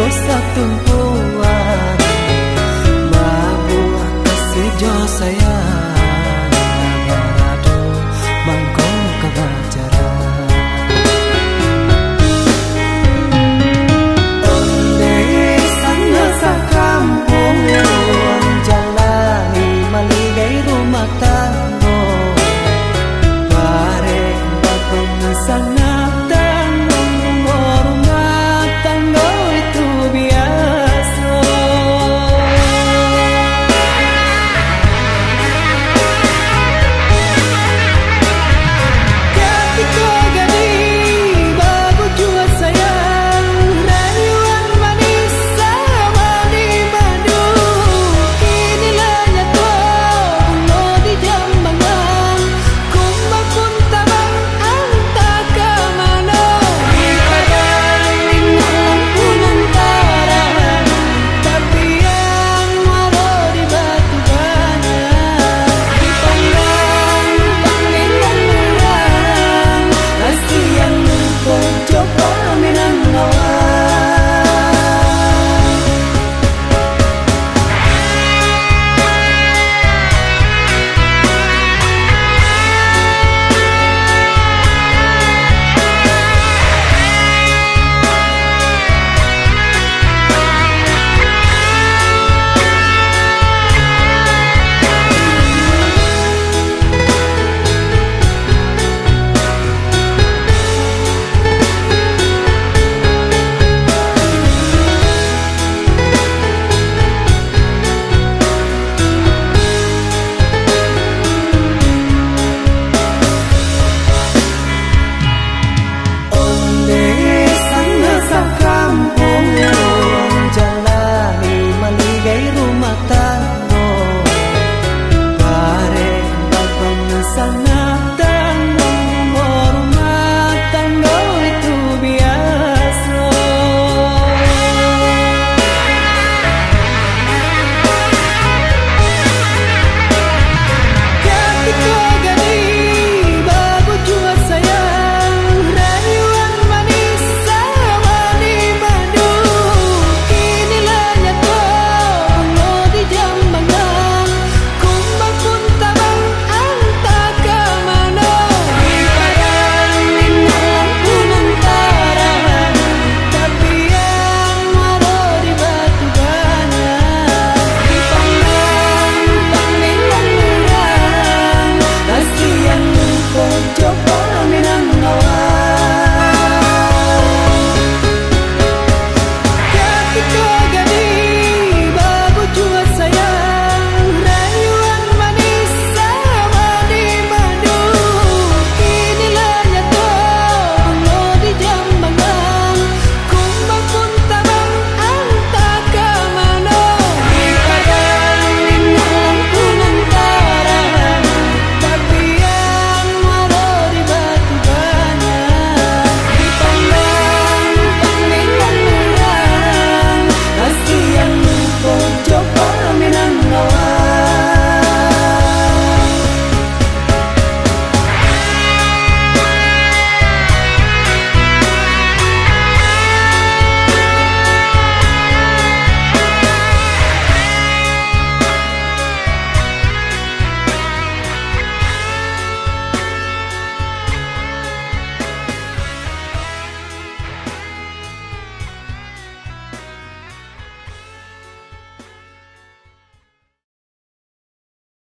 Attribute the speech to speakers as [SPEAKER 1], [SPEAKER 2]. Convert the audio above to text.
[SPEAKER 1] dosa tumpu